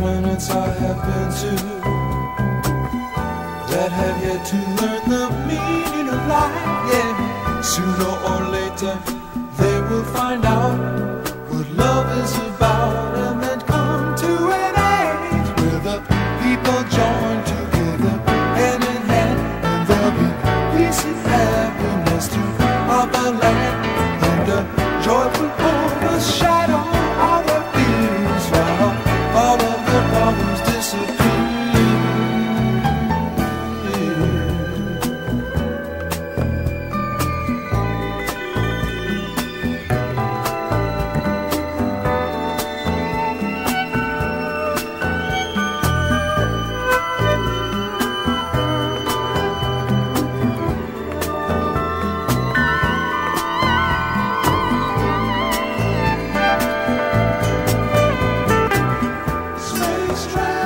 planets I have been to that have yet to learn the meaning of life. Yeah, sooner or later they will find out what love is about and then come to an age where the people join together hand in hand and there'll be peace and happiness throughout the land Traveler,